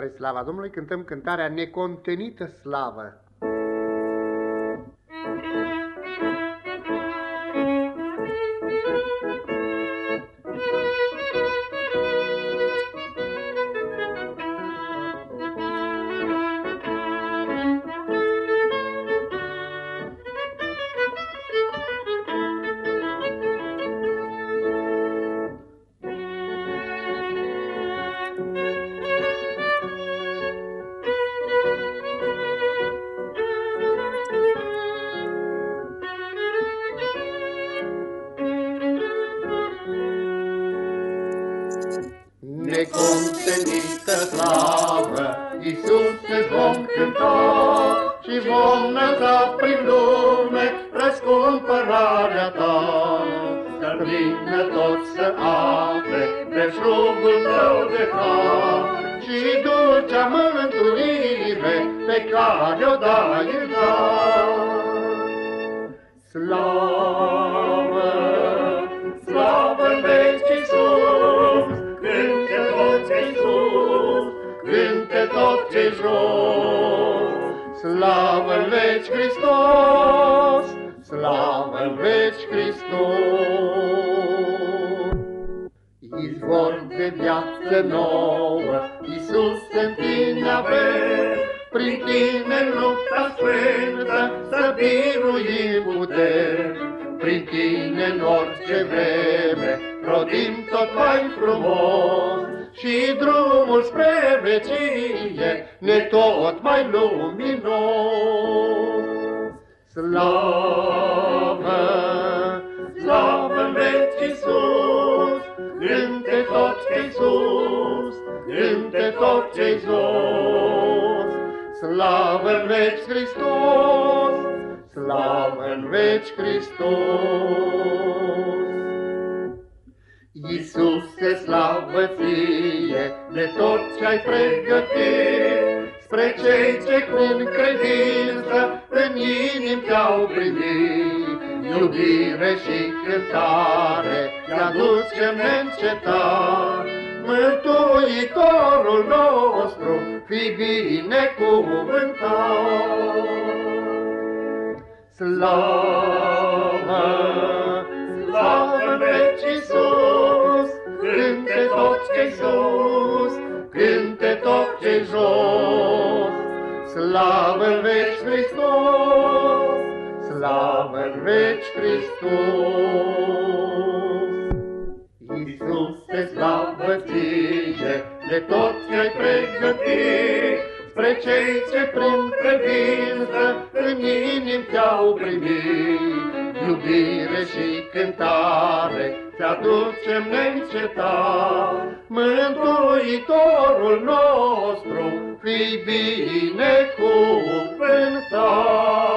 Spre slava Domnului cântăm cântarea Necontenită slavă. Necontenită slavă, Iisuse vom cânta Și vom năza prin lume răscumpărarea ta. Să vină tot să afle belșugul tău de har Și dulcea mântuire pe care o dai în dar. Tot ce jos. Slavă în veci Hristos, slavă în veci Hristos. Izvor de viață nouă, Iisus în tine avem, prin tine lupta sfântă să biruim putem. Prin tine în orice vreme rodim tot mai frumos și drumul spre vecie ne tot mai luminos. Slavă, slavă în veci Iisus, cânte tot ce sus, cânte tot ce jos. Slavă în veci Hristos, slavă în veci Hristos. Slavă ție de tot ce-ai pregătit, spre cei ce prin credință în inim te-au primit. Iubire și cântare te-aducem neîncetat, Mântuitorul nostru, fi binecuvântat. Slavă, tot ce jos. Slavă în veci Hristos, slavă în veci Hristos. Iisuse, slavă ție de tot ce-ai pregătit, spre cei ce prin credință în inim te-au primit. Iubire și cântare ți-aducem neîncetat, Mântuitorul nostru, fi binecuvântat.